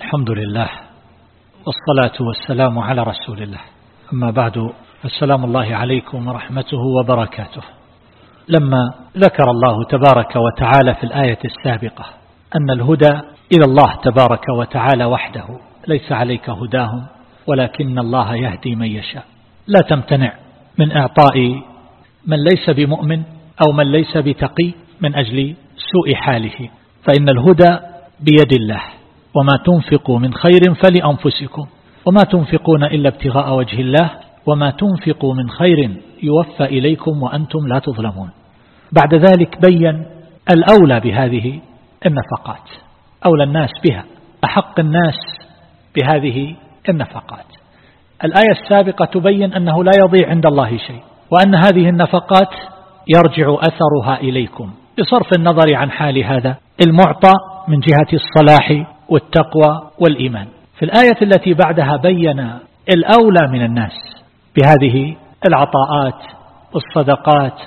الحمد لله والصلاة والسلام على رسول الله. أما بعد السلام الله عليكم ورحمته وبركاته. لما ذكر الله تبارك وتعالى في الآية السابقة أن الهدى إلى الله تبارك وتعالى وحده ليس عليك هداهم ولكن الله يهدي من يشاء. لا تمتنع من إعطاء من ليس بمؤمن أو من ليس بتقي من أجل سوء حاله. فإن الهدى بيد الله. وما تنفقوا من خير فلأنفسكم وما تنفقون إلا ابتغاء وجه الله وما تنفقوا من خير يوفى إليكم وأنتم لا تظلمون. بعد ذلك بين الأولى بهذه النفقات أولى الناس بها أحق الناس بهذه النفقات. الآية السابقة تبين أنه لا يضيع عند الله شيء وأن هذه النفقات يرجع أثرها إليكم. بصرف النظر عن حال هذا المعطى من جهة الصلاح والتقوى والإيمان. في الآية التي بعدها بين الأولى من الناس بهذه العطاءات والصدقات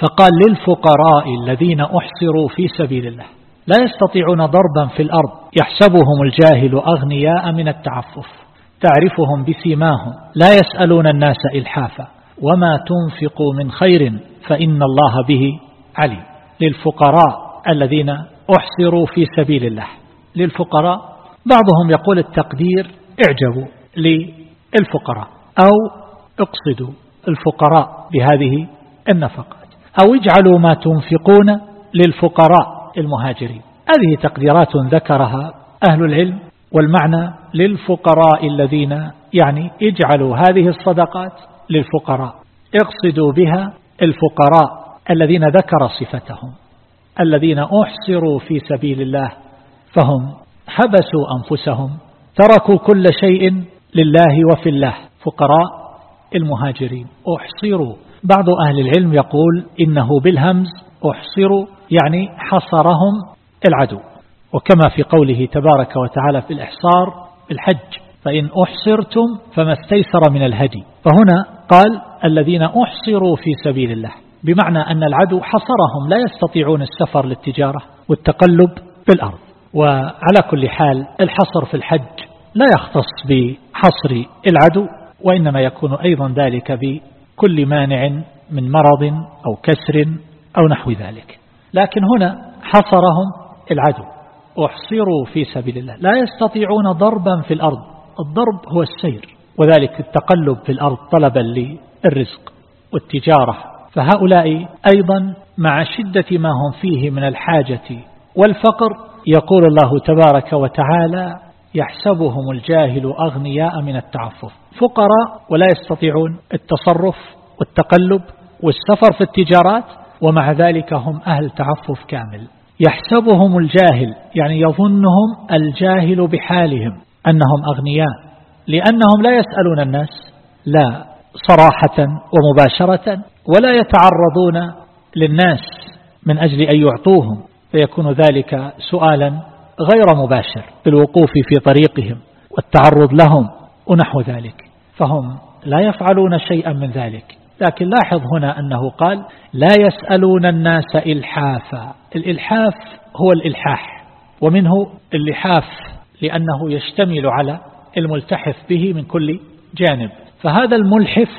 فقال للفقراء الذين أحصروا في سبيل الله لا يستطيعون ضربا في الأرض يحسبهم الجاهل أغنياء من التعفف تعرفهم بسيماهم لا يسألون الناس إلحافا وما تنفقوا من خير فإن الله به عليم. للفقراء الذين أحصروا في سبيل الله. للفقراء. بعضهم يقول التقدير اعجبوا للفقراء أو اقصدوا الفقراء بهذه النفقات أو اجعلوا ما تنفقون للفقراء المهاجرين. هذه تقديرات ذكرها أهل العلم والمعنى للفقراء الذين يعني اجعلوا هذه الصدقات للفقراء. اقصدوا بها الفقراء الذين ذكر صفتهم الذين أحصروا في سبيل الله فهم حبسوا أنفسهم تركوا كل شيء لله وفي الله. فقراء المهاجرين أحصروا. بعض أهل العلم يقول إنه بالهمز أحصروا يعني حصرهم العدو. وكما في قوله تبارك وتعالى في الإحصار الحج فإن أحصرتم فما استيسر من الهدي. فهنا قال الذين أحصروا في سبيل الله بمعنى أن العدو حصرهم لا يستطيعون السفر للتجارة والتقلب في الأرض. وعلى كل حال الحصر في الحج لا يختص بحصر العدو وإنما يكون أيضا ذلك بكل مانع من مرض أو كسر أو نحو ذلك. لكن هنا حصرهم العدو. أحصروا في سبيل الله. لا يستطيعون ضربا في الأرض. الضرب هو السير وذلك التقلب في الأرض طلبا للرزق والتجارة. فهؤلاء أيضا مع شدة ما هم فيه من الحاجة والفقر يقول الله تبارك وتعالى يحسبهم الجاهل أغنياء من التعفف. فقراء ولا يستطيعون التصرف والتقلب والسفر في التجارات ومع ذلك هم أهل تعفف كامل. يحسبهم الجاهل يعني يظنهم الجاهل بحالهم أنهم أغنياء. لأنهم لا يسألون الناس لا صراحة ومباشرة ولا يتعرضون للناس من أجل أن يعطوهم. فيكون ذلك سؤالا غير مباشر بالوقوف في طريقهم والتعرض لهم ونحو ذلك. فهم لا يفعلون شيئا من ذلك. لكن لاحظ هنا أنه قال لا يسألون الناس إلحافا. الإلحاف هو الإلحاح ومنه اللحاف لأنه يشتمل على الملتحف به من كل جانب. فهذا الملحف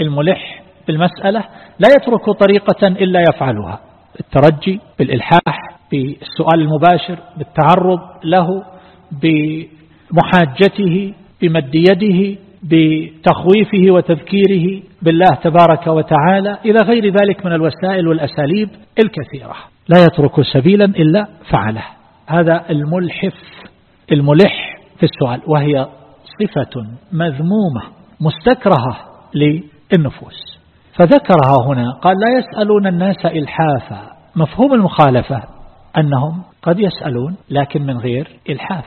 الملح بالمسألة لا يترك طريقة إلا يفعلها بالترجي بالإلحاح بالسؤال المباشر بالتعرض له بمحاجته بمد يده بتخويفه وتذكيره بالله تبارك وتعالى إلى غير ذلك من الوسائل والأساليب الكثيرة. لا يترك سبيلا إلا فعله. هذا الملحف الملح في السؤال وهي صفة مذمومة مستكرهة للنفوس. فذكرها هنا قال لا يسألون الناس إلحافا. مفهوم المخالفة. أنهم قد يسألون لكن من غير إلحاف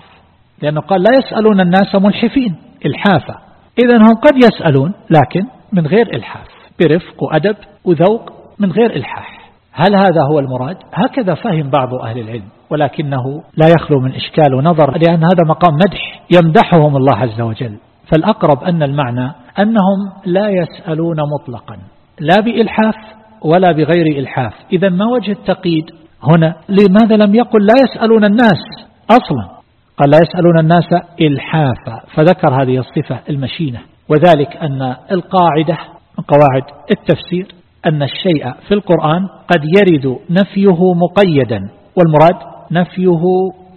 لأنه قال لا يسألون الناس ملحفين إلحافا. إذا هم قد يسألون لكن من غير إلحاف برفق وأدب وذوق من غير إلحاح. هل هذا هو المراد؟ هكذا فهم بعض أهل العلم ولكنه لا يخلو من إشكال ونظر لأن هذا مقام مدح يمدحهم الله عز وجل. فالأقرب أن المعنى أنهم لا يسألون مطلقا لا بإلحاف ولا بغير إلحاف. إذا ما وجه التقييد؟ هنا لماذا لم يقل لا يسألون الناس أصلا؟ قال لا يسألون الناس إلحافا فذكر هذه الصفة المشينة. وذلك أن القاعدة من قواعد التفسير أن الشيء في القرآن قد يرد نفيه مقيدا والمراد نفيه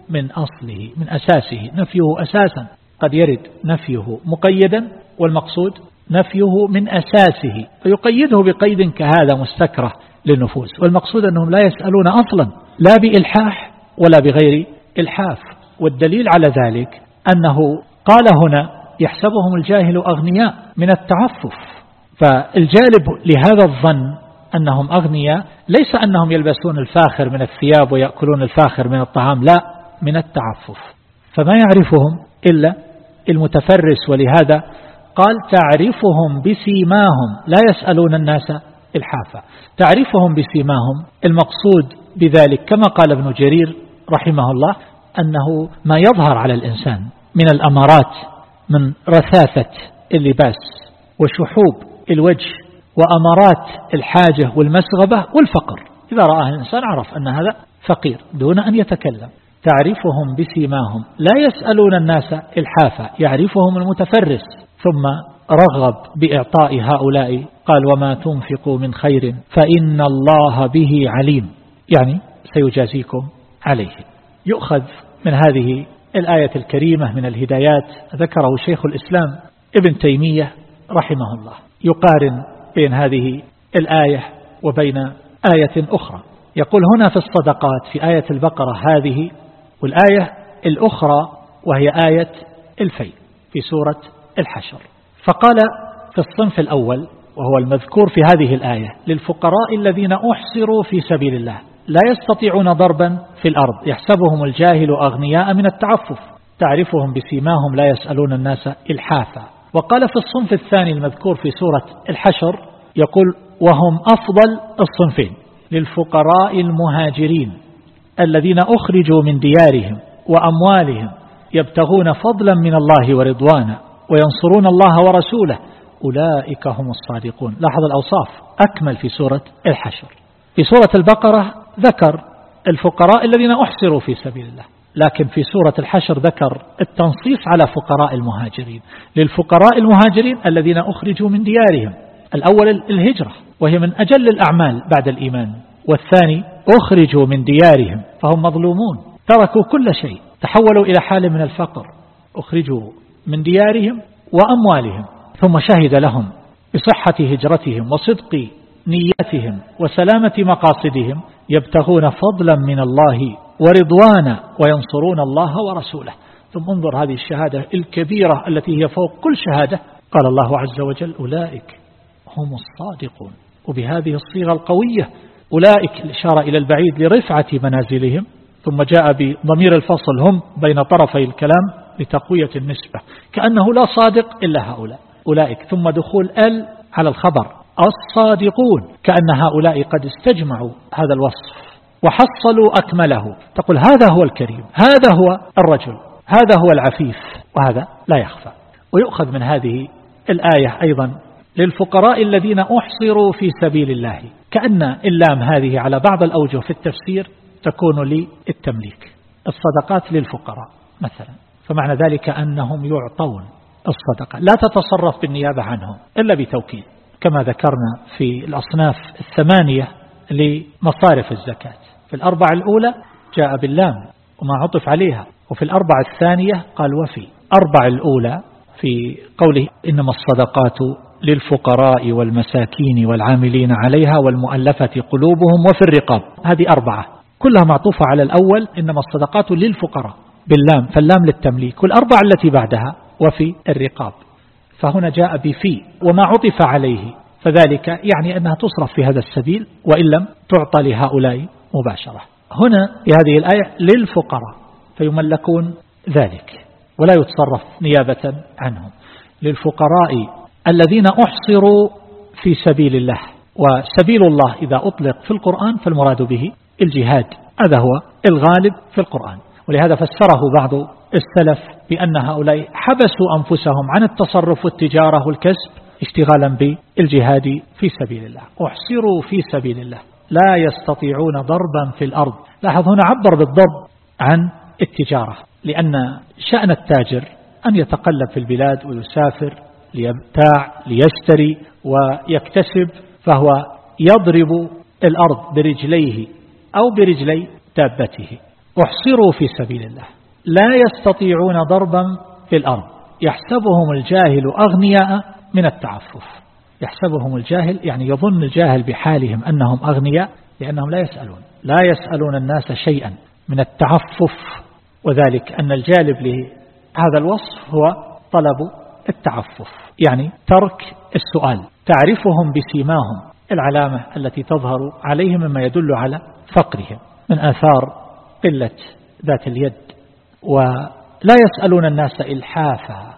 من أصله من أساسه. نفيه أساسا قد يرد نفيه مقيدا والمقصود نفيه من أساسه. فيقيده بقيد كهذا مستكره للنفوس. والمقصود أنهم لا يسألون أصلا لا بإلحاح ولا بغير إلحاف. والدليل على ذلك أنه قال هنا يحسبهم الجاهل أغنياء من التعفف. فالجالب لهذا الظن أنهم أغنياء ليس أنهم يلبسون الفاخر من الثياب ويأكلون الفاخر من الطعام لا من التعفف. فما يعرفهم إلا المتفرس. ولهذا قال تعرفهم بسيماهم. لا يسألون الناس الحافة. تعرفهم بسيماهم المقصود بذلك كما قال ابن جرير رحمه الله أنه ما يظهر على الإنسان من الأمارات من رثاثة اللباس وشحوب الوجه وأمارات الحاجة والمسغبة والفقر. إذا رآه الإنسان عرف أن هذا فقير دون أن يتكلم. تعرفهم بسيماهم لا يسألون الناس الحافة يعرفهم المتفرس ثم رغب بإعطاء هؤلاء. قال وما تنفقوا من خير فإن الله به عليم. يعني سيجازيكم عليه. يؤخذ من هذه الآية الكريمة من الهدايات ذكره شيخ الإسلام ابن تيمية رحمه الله. يقارن بين هذه الآية وبين آية أخرى. يقول هنا في الصدقات في آية البقرة هذه والآية الأخرى وهي آية الفيل في سورة الحشر. فقال في الصنف الأول وهو المذكور في هذه الآية للفقراء الذين أحصروا في سبيل الله لا يستطيعون ضربا في الأرض يحسبهم الجاهل أغنياء من التعفف تعرفهم بسيماهم لا يسألون الناس إلحافا. وقال في الصنف الثاني المذكور في سورة الحشر يقول وهم أفضل الصنفين للفقراء المهاجرين الذين أخرجوا من ديارهم وأموالهم يبتغون فضلا من الله ورضوانا. وينصرون الله ورسوله. أولئك هم الصادقون. لاحظ الأوصاف. أكمل في سورة الحشر. في سورة البقرة ذكر الفقراء الذين أحصروا في سبيل الله. لكن في سورة الحشر ذكر التنصيص على فقراء المهاجرين. للفقراء المهاجرين الذين أخرجوا من ديارهم. الأول الهجرة وهي من أجل الأعمال بعد الإيمان. والثاني أخرجوا من ديارهم فهم مظلومون. تركوا كل شيء. تحولوا إلى حال من الفقر. أخرجوا من ديارهم وأموالهم ثم شهد لهم بصحة هجرتهم وصدق نياتهم وسلامة مقاصدهم يبتغون فضلا من الله ورضوانا وينصرون الله ورسوله. ثم انظر هذه الشهادة الكبيرة التي هي فوق كل شهادة. قال الله عز وجل أولئك هم الصادقون. وبهذه الصيغة القوية أولئك الإشارة إلى البعيد لرفعة منازلهم ثم جاء بضمير الفصل هم بين طرفي الكلام. لتقوية النسبة كأنه لا صادق إلا هؤلاء أولئك. ثم دخول ال على الخبر الصادقون كأن هؤلاء قد استجمعوا هذا الوصف وحصلوا أكمله. تقول هذا هو الكريم هذا هو الرجل هذا هو العفيف وهذا لا يخفى. ويؤخذ من هذه الآية أيضا للفقراء الذين أحصروا في سبيل الله كأن اللام هذه على بعض الأوجه في التفسير تكون للتمليك. الصدقات للفقراء مثلا. فمعنى ذلك أنهم يعطون الصدقة. لا تتصرف بالنيابة عنهم إلا بتوكيد كما ذكرنا في الأصناف الثمانية لمصارف الزكاة. في الأربع الأولى جاء باللام وما عطف عليها وفي الأربع الثانية قال وفي. أربع الأولى في قوله إنما الصدقات للفقراء والمساكين والعاملين عليها والمؤلفة قلوبهم وفي الرقاب. هذه أربعة كلها معطوفة على الأول إنما الصدقات للفقراء. باللام فاللام للتمليك والأربعة التي بعدها وفي الرقاب. فهنا جاء بفي وما عطف عليه. فذلك يعني أنها تصرف في هذا السبيل وإن لم تعطى لهؤلاء مباشرة. هنا في هذه الآية للفقراء فيملكون ذلك ولا يتصرف نيابة عنهم. للفقراء الذين أحصروا في سبيل الله وسبيل الله إذا أطلق في القرآن فالمراد به الجهاد هذا هو الغالب في القرآن. ولهذا فسره بعض السلف بأن هؤلاء حبسوا أنفسهم عن التصرف والتجارة والكسب اشتغالا بالجهاد في سبيل الله. أحصروا في سبيل الله. لا يستطيعون ضربا في الأرض. لاحظ هنا عبر بالضرب عن التجارة. لأن شأن التاجر أن يتقلب في البلاد ويسافر ليبتاع ليشتري ويكتسب فهو يضرب الأرض برجليه أو برجلي دابته. احصروا في سبيل الله. لا يستطيعون ضربا في الأرض. يحسبهم الجاهل أغنياء من التعفف. يحسبهم الجاهل يعني يظن الجاهل بحالهم أنهم أغنياء لأنهم لا يسألون. لا يسألون الناس شيئا من التعفف. وذلك أن الجالب لهذا الوصف هو طلب التعفف يعني ترك السؤال. تعرفهم بسيماهم العلامة التي تظهر عليهم مما يدل على فقرهم. من آثار قلة ذات اليد ولا يسألون الناس إلحافا.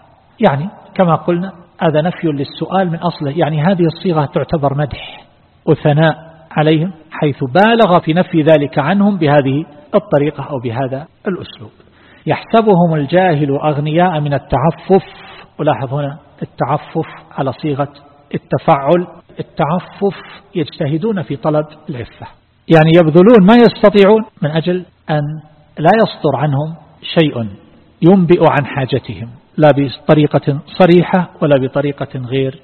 يعني كما قلنا هذا نفي للسؤال من أصله. يعني هذه الصيغة تعتبر مدح وثناء عليهم حيث بالغ في نفي ذلك عنهم بهذه الطريقة أو بهذا الأسلوب. يحسبهم الجاهل أغنياء من التعفف. ولاحظ هنا التعفف على صيغة التفعل. التعفف يجتهدون في طلب العفة. يعني يبذلون ما يستطيعون من أجل أن لا يصدر عنهم شيء ينبئ عن حاجتهم لا بطريقة صريحة ولا بطريقة غير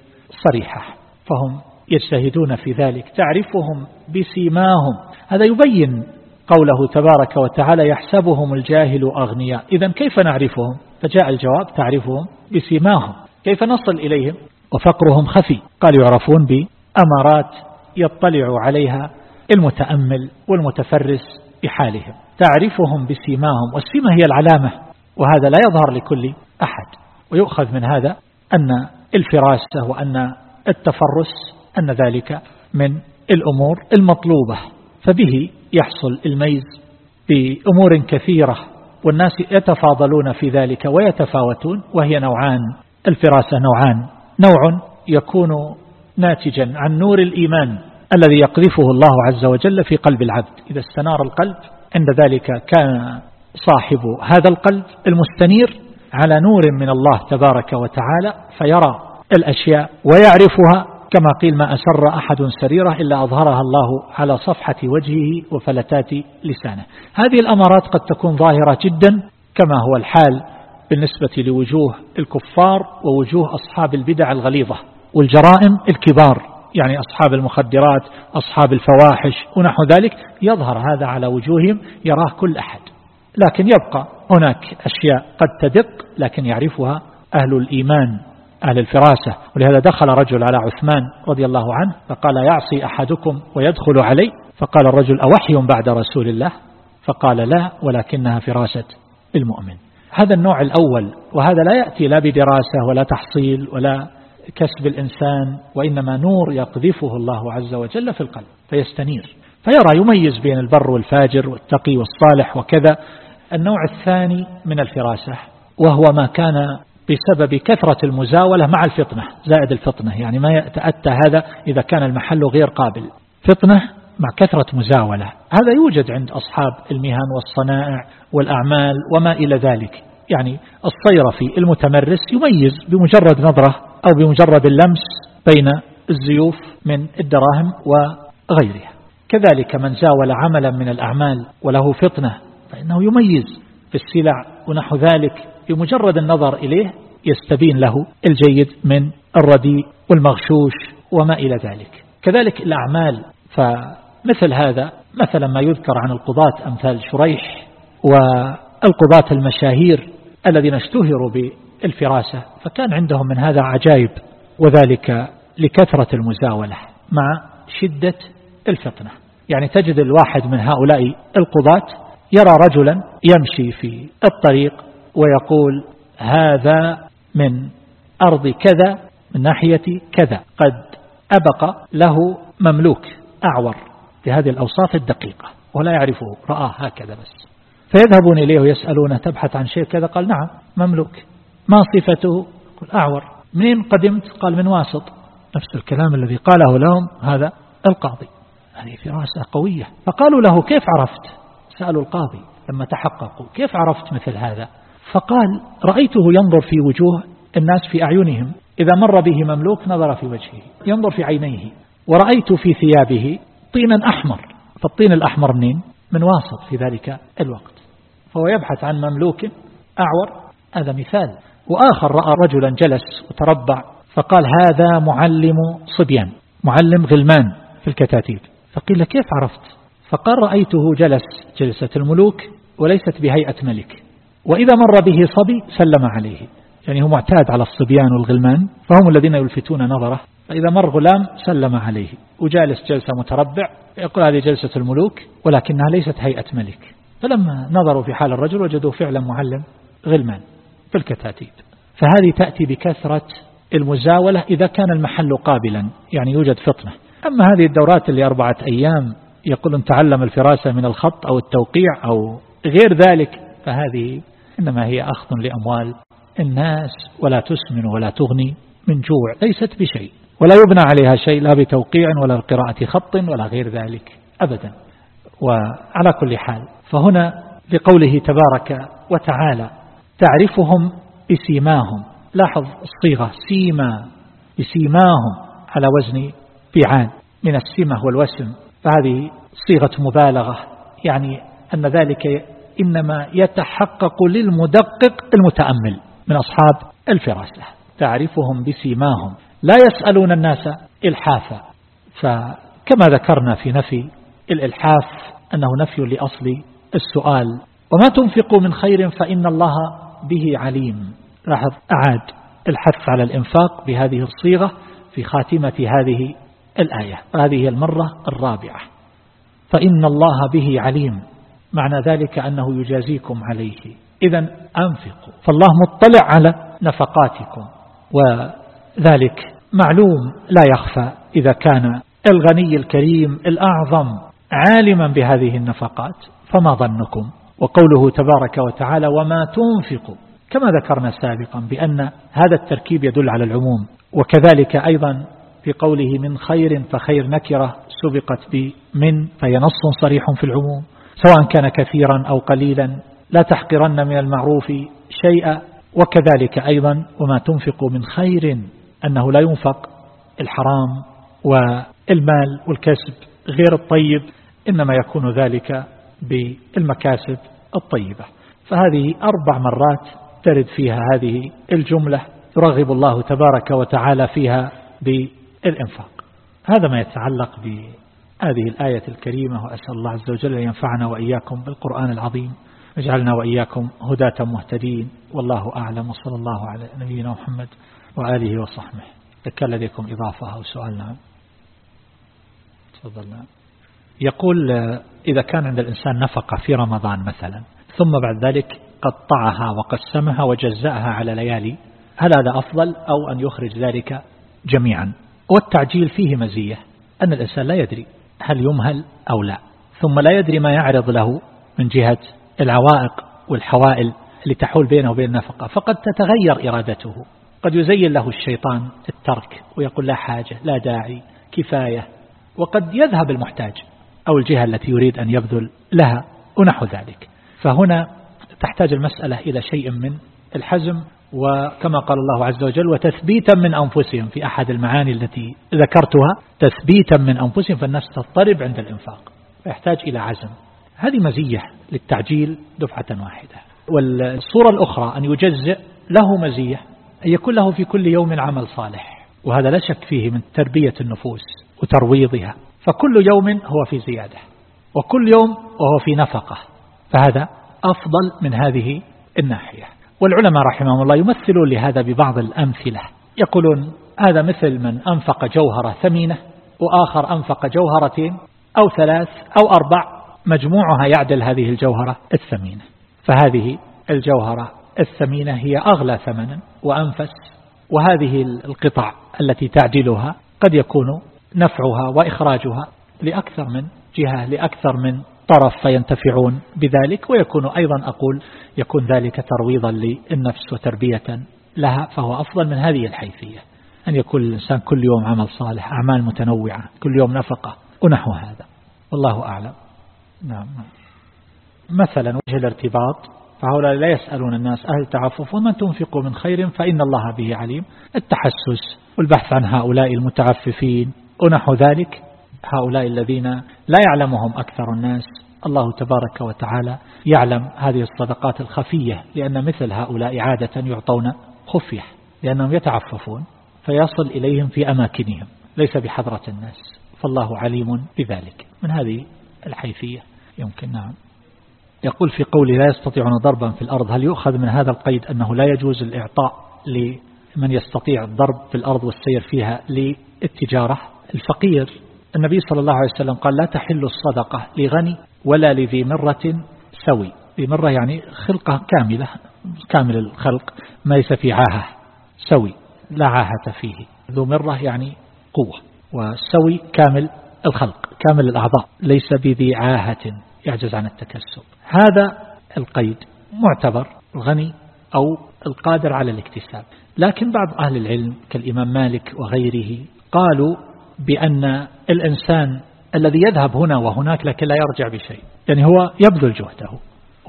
صريحة. فهم يجتهدون في ذلك تعرفهم بسيماهم. هذا يبين قوله تبارك وتعالى يحسبهم الجاهل أغنياء. إذا كيف نعرفهم؟ فجاء الجواب تعرفهم بسيماهم. كيف نصل إليهم؟ وفقرهم خفي. قال يعرفون بأمارات يطلع عليها المتأمل والمتفرس بحالهم. تعرفهم بسيماهم والسيمة هي العلامة وهذا لا يظهر لكل أحد. ويؤخذ من هذا أن الفراسة وأن التفرس أن ذلك من الأمور المطلوبة. فبه يحصل الميز بأمور كثيرة والناس يتفاضلون في ذلك ويتفاوتون وهي نوعان. الفراسة نوعان. نوع يكون ناتجا عن نور الإيمان الذي يقذفه الله عز وجل في قلب العبد. إذا استنار القلب عند ذلك كان صاحب هذا القلب المستنير على نور من الله تبارك وتعالى فيرى الأشياء ويعرفها. كما قيل ما أسر أحد سريرة إلا أظهرها الله على صفحة وجهه وفلتات لسانه. هذه الأمارات قد تكون ظاهرة جدا كما هو الحال بالنسبة لوجوه الكفار ووجوه أصحاب البدع الغليظة والجرائم الكبار. يعني أصحاب المخدرات أصحاب الفواحش ونحو ذلك يظهر هذا على وجوههم يراه كل أحد. لكن يبقى هناك أشياء قد تدق لكن يعرفها أهل الإيمان أهل الفراسة. ولهذا دخل رجل على عثمان رضي الله عنه فقال يعصي أحدكم ويدخل علي؟ فقال الرجل أوحي بعد رسول الله؟ فقال لا ولكنها فراسة المؤمن. هذا النوع الأول وهذا لا يأتي لا بدراسة ولا تحصيل ولا كسب الإنسان وإنما نور يقذفه الله عز وجل في القلب فيستنير. فيرى يميز بين البر والفاجر والتقي والصالح وكذا. النوع الثاني من الفراسة وهو ما كان بسبب كثرة المزاولة مع الفطنة زائد الفطنة يعني ما يتأتى هذا إذا كان المحل غير قابل. فطنة مع كثرة مزاولة هذا يوجد عند أصحاب المهن والصنائع والأعمال وما إلى ذلك. يعني الصيرفي المتمرس يميز بمجرد نظرة أو بمجرد اللمس بين الزيوف من الدراهم وغيرها. كذلك من زاول عملا من الأعمال وله فطنة فإنه يميز في السلع ونحو ذلك بمجرد النظر إليه يستبين له الجيد من الرديء والمغشوش وما إلى ذلك. كذلك الأعمال فمثل هذا مثلا ما يذكر عن القضاة أمثال شريح والقضاة المشاهير الذين اشتهروا بالفراسة فكان عندهم من هذا عجائب وذلك لكثرة المزاولة مع شدة الفطنة. يعني تجد الواحد من هؤلاء القضاة يرى رجلا يمشي في الطريق ويقول هذا من أرض كذا من ناحية كذا قد أبق له مملوك أعور بهذه الأوصاف الدقيقة ولا يعرفه رآه هكذا بس. فيذهبون إليه ويسألونه تبحث عن شيء كذا؟ قال نعم مملوك. ما صفته؟ قل أعور. منين قدمت؟ قال من واسط. نفس الكلام الذي قاله لهم هذا القاضي. هذه فراسة قوية. فقالوا له كيف عرفت؟ سألوا القاضي. لما تحققوا كيف عرفت مثل هذا؟ فقال رأيته ينظر في وجوه الناس في أعينهم. إذا مر به مملوك نظر في وجهه ينظر في عينيه. ورأيت في ثيابه طينا أحمر. فالطين الأحمر منين؟ من واسط في ذلك الوقت. فهو يبحث عن مملوك أعور. هذا مثال. وآخر رأى رجلا جلس وتربع فقال هذا معلم صبيان معلم غلمان في الكتاتيب. فقيل كيف عرفت؟ فقال رأيته جلس جلسة الملوك وليست بهيئة ملك وإذا مر به صبي سلم عليه. يعني هو معتاد على الصبيان والغلمان فهم الذين يلفتون نظره. فإذا مر غلام سلم عليه وجالس جلسة متربع يقول هذه جلسة الملوك ولكنها ليست هيئة ملك. فلما نظروا في حال الرجل وجدوا فعلا معلم غلمان. في الكتاتيب. فهذه تأتي بكثرة المزاولة إذا كان المحل قابلا يعني يوجد فطنة. أما هذه الدورات اللي أربعة أيام يقولون تعلم الفراسة من الخط أو التوقيع أو غير ذلك فهذه إنما هي أخذ لأموال الناس ولا تسمن ولا تغني من جوع ليست بشيء. ولا يبنى عليها شيء لا بتوقيع ولا قراءة خط ولا غير ذلك أبدا. وعلى كل حال فهنا لقوله تبارك وتعالى تعرفهم بسيماهم. لاحظ الصيغة سيما بسيماهم على وزن بيعان. من السمة والوسم. فهذه صيغة مبالغة. يعني أن ذلك إنما يتحقق للمدقق المتأمل من أصحاب الفراسة. تعرفهم بسيماهم. لا يسألون الناس إلحافا. فكما ذكرنا في نفي الإلحاف أنه نفي لأصل السؤال. وما تنفقوا من خير فإن الله به عليم. لاحظ أعاد الحث على الإنفاق بهذه الصيغة في خاتمة هذه الآية هذه المرة الرابعة. فإن الله به عليم. معنى ذلك أنه يجازيكم عليه. إذا أنفقوا. فالله مطلع على نفقاتكم. وذلك معلوم لا يخفى إذا كان الغني الكريم الأعظم عالما بهذه النفقات. فما ظنكم؟ وقوله تبارك وتعالى وما تنفقوا كما ذكرنا سابقا بأن هذا التركيب يدل على العموم وكذلك أيضا في قوله من خير فخير نكرة سبقت بمن فهي نص صريح في العموم سواء كان كثيرا أو قليلا لا تحقرن من المعروف شيئا وكذلك أيضا وما تنفق من خير أنه لا ينفق الحرام والمال والكسب غير الطيب إنما يكون ذلك بالمكاسب. الطيبة. فهذه أربع مرات ترد فيها هذه الجملة يرغب الله تبارك وتعالى فيها بالإنفاق. هذا ما يتعلق بهذه الآية الكريمة وأسأل الله عز وجل أن ينفعنا وإياكم بالقرآن العظيم اجعلنا وإياكم هداة مهتدين. والله أعلم. وصلى الله على نبينا محمد وآله وصحبه. كان لديكم إضافة أو سؤال؟ نعم. تفضلنا يقول إذا كان عند الإنسان نفقة في رمضان مثلا ثم بعد ذلك قطعها وقسمها وجزأها على ليالي هل هذا أفضل أو أن يخرج ذلك جميعا؟ والتعجيل فيه مزية أن الإنسان لا يدري هل يمهل أو لا ثم لا يدري ما يعرض له من جهة العوائق والحوائل اللي تحول بينه وبين النفقة فقد تتغير إرادته. قد يزين له الشيطان الترك ويقول لا حاجة لا داعي كفاية وقد يذهب المحتاج. أو الجهة التي يريد أن يبذل لها ونحو ذلك. فهنا تحتاج المسألة إلى شيء من الحزم وكما قال الله عز وجل وتثبيتا من أنفسهم في أحد المعاني التي ذكرتها تثبيتا من أنفسهم فالناس تضطرب عند الإنفاق. فيحتاج إلى عزم. هذه مزية للتعجيل دفعة واحدة. والصورة الأخرى أن يجزئ له مزية أن يكون له في كل يوم عمل صالح. وهذا لا شك فيه من تربية النفوس وترويضها. فكل يوم هو في زيادة وكل يوم وهو في نفقة فهذا أفضل من هذه الناحية. والعلماء رحمهم الله يمثلون لهذا ببعض الأمثلة. يقولون هذا مثل من أنفق جوهرة ثمينة وآخر أنفق جوهرتين أو ثلاث أو أربع مجموعها يعدل هذه الجوهرة الثمينة. فهذه الجوهرة الثمينة هي أغلى ثمنا وأنفس وهذه القطع التي تعدلها قد يكون نفعها وإخراجها لأكثر من جهة لأكثر من طرف فينتفعون بذلك. ويكون أيضا أقول يكون ذلك ترويضا للنفس وتربية لها فهو أفضل من هذه الحيثية. أن يكون الإنسان كل يوم عمل صالح أعمال متنوعة كل يوم نفقة ونحو هذا. والله أعلم. نعم. مثلا وجه الارتباط فهؤلاء لا يسألون الناس أهل تعفف ومن تنفقوا من خير فإن الله به عليم. التحسس والبحث عن هؤلاء المتعففين ونحو ذلك. هؤلاء الذين لا يعلمهم أكثر الناس الله تبارك وتعالى يعلم هذه الصدقات الخفية لأن مثل هؤلاء عادة يعطون خفية لأنهم يتعففون فيصل إليهم في أماكنهم ليس بحضرة الناس فالله عليم بذلك. من هذه الحيثية يمكن نعم. يقول في قول لا يستطيعون ضربا في الأرض هل يؤخذ من هذا القيد أنه لا يجوز الإعطاء لمن يستطيع الضرب في الأرض والسير فيها للتجارة؟ الفقير. النبي صلى الله عليه وسلم قال لا تحل الصدقة لغني ولا لذي مرة سوي. ذي مرة يعني خلقة كاملة كامل الخلق ما ليس في عاهة سوي لا عاهة فيه. ذو مرة يعني قوة والسوي كامل الخلق كامل الأعضاء ليس بذي عاهة يعجز عن التكسب. هذا القيد معتبر غني أو القادر على الاكتساب. لكن بعض أهل العلم كالإمام مالك وغيره قالوا بأن الإنسان الذي يذهب هنا وهناك لكن لا يرجع بشيء. يعني هو يبذل جهده.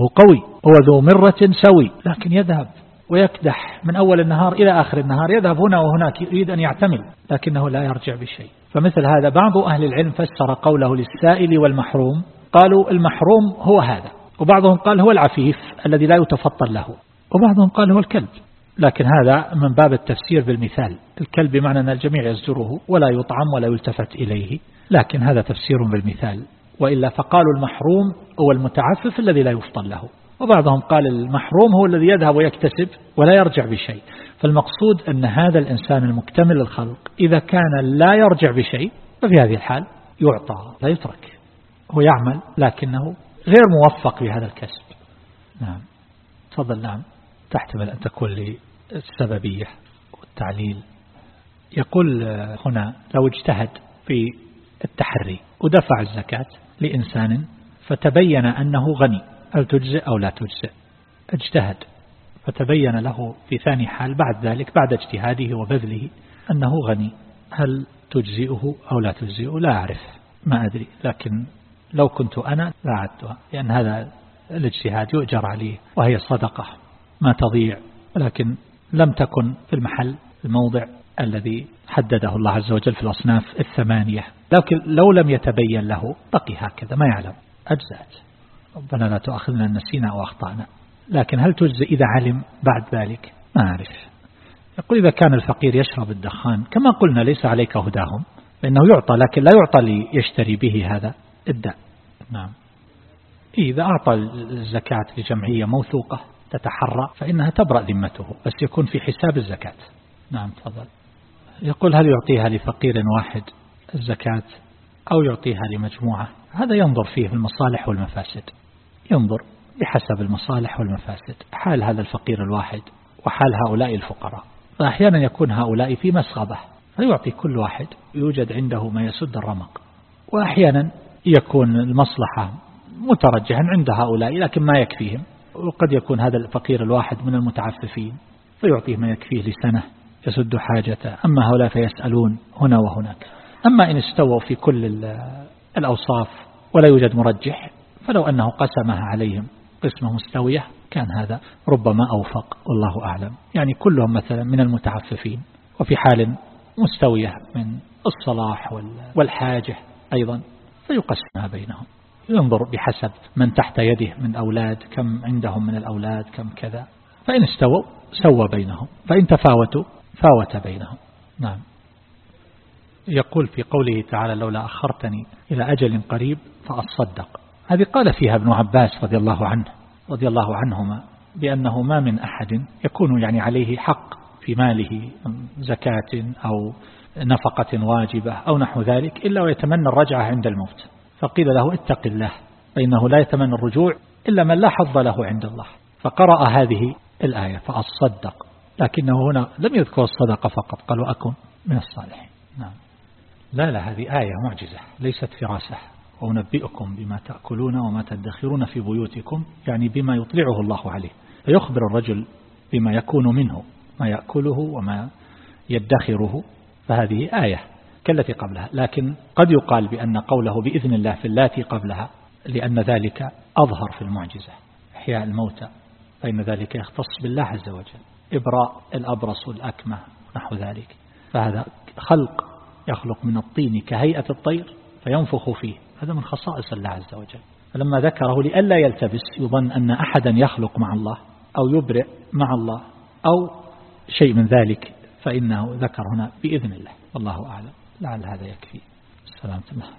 هو قوي هو ذو مرة سوي لكن يذهب ويكدح من أول النهار إلى آخر النهار. يذهب هنا وهناك يريد أن يعتمل لكنه لا يرجع بشيء. فمثل هذا بعض أهل العلم فسر قوله للسائل والمحروم قالوا المحروم هو هذا. وبعضهم قال هو العفيف الذي لا يتفطن له. وبعضهم قال هو الكلب. لكن هذا من باب التفسير بالمثال. الكلب بمعنى أن الجميع يزجره ولا يطعم ولا يلتفت إليه لكن هذا تفسير بالمثال. وإلا فقالوا المحروم هو المتعفف الذي لا يفطن له. وبعضهم قال المحروم هو الذي يذهب ويكتسب ولا يرجع بشيء. فالمقصود أن هذا الإنسان المكتمل الخلق إذا كان لا يرجع بشيء ففي هذه الحال يعطى لا يترك. هو يعمل لكنه غير موفق في هذا الكسب. نعم. تفضل نعم. تحتمل أن تكون للسببية والتعليل. يقول هنا لو اجتهد في التحري ودفع الزكاة لإنسان فتبين أنه غني هل تجزئ أو لا تجزئ؟ اجتهد فتبين له في ثاني حال بعد ذلك بعد اجتهاده وبذله أنه غني. هل تجزئه أو لا تجزئه؟ لا أعرف ما أدري لكن لو كنت أنا لا عدتها لأن هذا الاجتهاد يؤجر عليه وهي صدقة. ما تضيع ولكن لم تكن في المحل الموضع الذي حدده الله عز وجل في الأصناف الثمانية. لكن لو لم يتبين له بقي هكذا ما يعلم. أجزأت ربنا لا تؤاخذنا نسينا أو أخطأنا. لكن هل تجزي إذا علم بعد ذلك؟ ما أعرف. يقول إذا كان الفقير يشرب الدخان كما قلنا ليس عليك هداهم فإنه يعطى لكن لا يعطى ليشتري به هذا الداء. نعم. إذا أعطى الزكاة لجمعية موثوقة تتحرى فإنها تبرأ ذمته بس يكون في حساب الزكاة. نعم تفضل. يقول هل يعطيها لفقير واحد الزكاة أو يعطيها لمجموعة؟ هذا ينظر فيه المصالح والمفاسد. ينظر بحسب المصالح والمفاسد حال هذا الفقير الواحد وحال هؤلاء الفقراء. فأحيانا يكون هؤلاء في مسغبة فيعطي كل واحد يوجد عنده ما يسد الرمق. وأحيانا يكون المصلحة مترجحا عند هؤلاء لكن ما يكفيهم. وقد يكون هذا الفقير الواحد من المتعففين فيعطيه ما يكفيه لسنة يسد حاجته أما هؤلاء فيسألون هنا وهناك. أما إن استووا في كل الأوصاف ولا يوجد مرجح فلو أنه قسمها عليهم قسمة مستوية كان هذا ربما أوفق والله أعلم. يعني كلهم مثلا من المتعففين وفي حال مستوية من الصلاح والحاجة أيضا فيقسمها بينهم. ينظر بحسب من تحت يده من أولاد كم عندهم من الأولاد كم كذا. فإن استووا سوى بينهم. فإن تفاوتوا فاوت بينهم. نعم. يقول في قوله تعالى لولا أخرتني إلى أجل قريب فأصدق. هذه قال فيها ابن عباس رضي الله عنه رضي الله عنهما بأنه ما من أحد يكون يعني عليه حق في ماله زكاة أو نفقة واجبة أو نحو ذلك إلا ويتمنى الرجعة عند الموت. فقيل له اتق الله فإنه لا يتمنى الرجوع إلا من لا حظ له عند الله. فقرأ هذه الآية فأصدق. لكنه هنا لم يذكر الصدقة فقط قالوا أكن من الصالحين. نعم. لا لا هذه آية معجزة ليست فراسة. وأنبئكم بما تأكلون وما تدخرون في بيوتكم يعني بما يطلعه الله عليه. فيخبر الرجل بما يكون منه ما يأكله وما يدخره. فهذه آية. كالتي قبلها لكن قد يقال بأن قوله بإذن الله في اللاتي قبلها لأن ذلك أظهر في المعجزة إحياء الموتى فإن ذلك يختص بالله عز وجل إبراء الأبرص والأكمة نحو ذلك. فهذا خلق يخلق من الطين كهيئة الطير فينفخ فيه هذا من خصائص الله عز وجل. فلما ذكره لئلا يلتبس يظن أن أحدا يخلق مع الله أو يبرئ مع الله أو شيء من ذلك فإنه ذكر هنا بإذن الله والله أعلم. لعل هذا يكفي. السلامة الله.